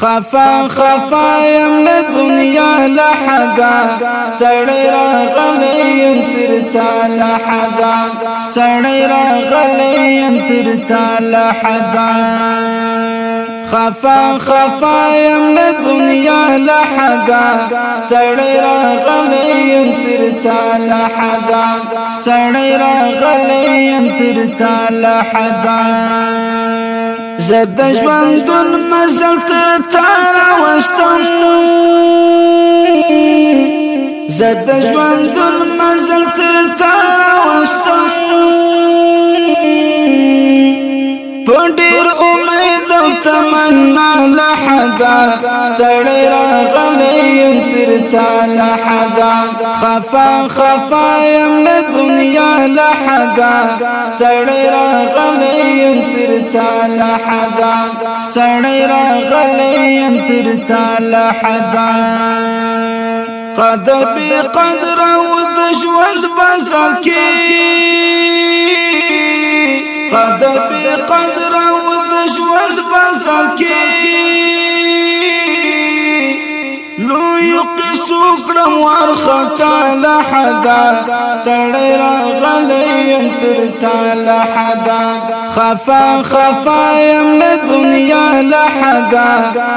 خفا خفا يم لدنيا لحدا ستړی راغلی يم تر تا لحدا. ستړی راغلی يم تر تا لحدا. خفا خفا يم لدنيا لحدا ستړی راغلی يم تر تا لحدا. ستړی راغلی يم تر تا لحدا. زد ژوندون مزل تر تارا وستم زد ژوندون مزل تر تارا وستم پډیر امید أو تمنا لحدا ستړی راغلی تر تا لحدا خفا خفا يم له دنیا لحدا ستړی راغلی تر لحدا ستړی راغلی لحدا قدر بی قدر أو د کړم ورختا لحدا ستړی راغلی تر تا لحدا خفا خفا يم له دنیا لحدا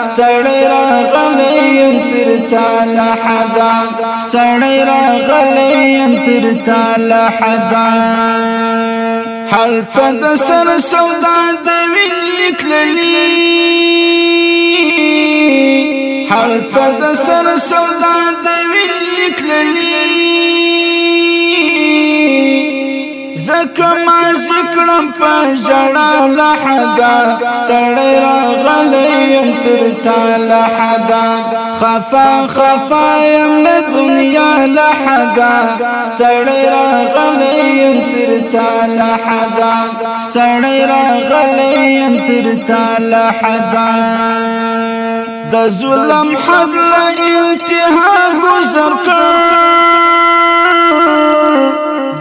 ستړی راغلی تر تا لحدا ستړی راغلی تر تا لحدا حل تد سر سودا د ویل کلی حل تد سر سودا د ویل کلی زکه ما ذکرم په جړا لحدا ستړی راغلی تر تا لحدا خفا خفا يم له دنیا لحدا ستړی راغلی تر تا لحدا ستړی راغلی تر تا لحدا د ظلم حد له انتها گذر کړ.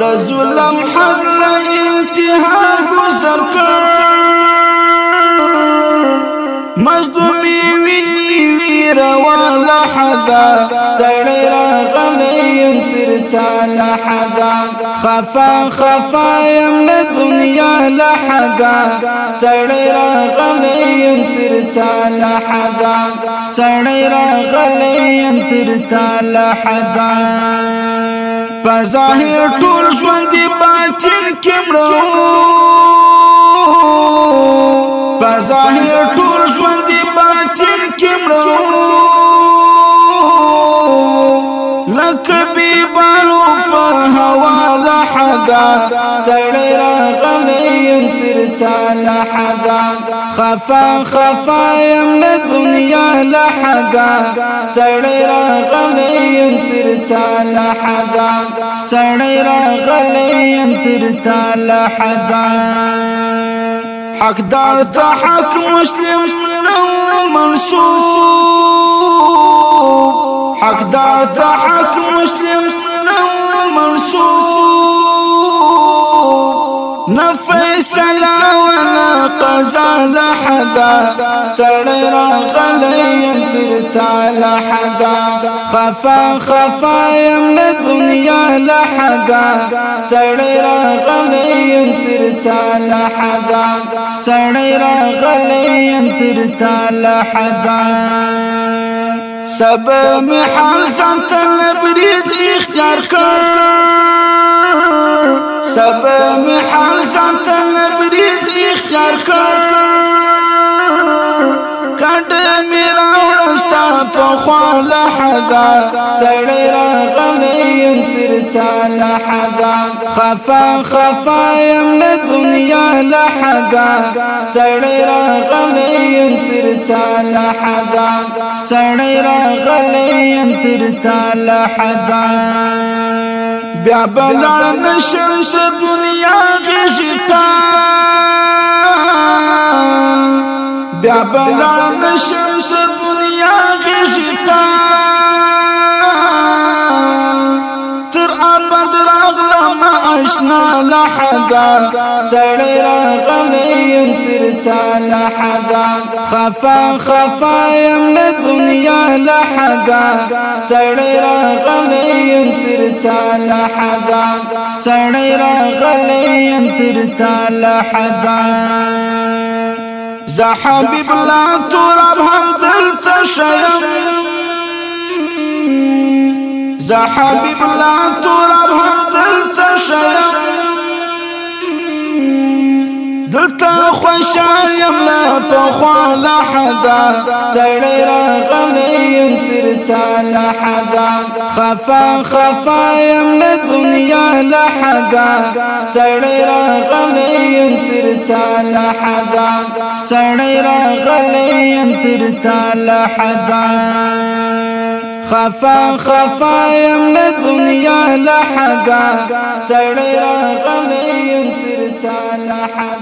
د ظلم حد له انتها گذر کړ. مظلومی وی وی روا لحدا ستړی راغلی تر تا لحدا خفا خفا يم له دنیا لحدا ستړی راغلی تر تا لحدا ستړی راغلی تر تا لحدا په ظاهر ټول ژوند باطن کې مړو په ظاهر ټول لکه بیبالو په هوا لحدا. ستړی راغلی تر تا لحدا. خفا خفا يم له دنیا لحدا. ستړی راغلی تر تا لحدا. ستړی راغلی تر تا لحدا. حقدار ته حق مسلم نو حقدار ته حق مسلم نو منصوب نفیصلا ولا قضا لحدا ستړی راغلی تر تا لحدا. خفا خفا يم له دنیا لحدا. ستړی راغلی تر تا لحدا. ستړی راغلی تر تا لحدا. سبا می حال سنت لبریز اختیار کړ سبا می حال سنت لبریز اختیار کړ کټ می راوړستا په خواله حدا ستړی تا لحدا. خفا خفا يم له دنیا لحدا. ستړی راغلی تر تا لحدا. ستړی راغلی تر تا لحدا. بیا دنیا غشتا. بیا س آشنا لحدا ستړی راغلی تا لحدا خفا خفا يم له لحدا ستړی راغلی تا لحدا ستړی راغلی تا لحدا زه حبیب لا تراب هم دلته شیم زه حبیب لا تراب هم شیم دلته خوشایم لا په خوا حدا ستړی راغلی تر تا لحدا خفا خفا یم له دنیا لحدا ستړی راغلی تر تا لحدا ستړی راغلی تر تا لحدا خفا خفا يم لدنيا لحقا اشتري رغلي راغلی لحقا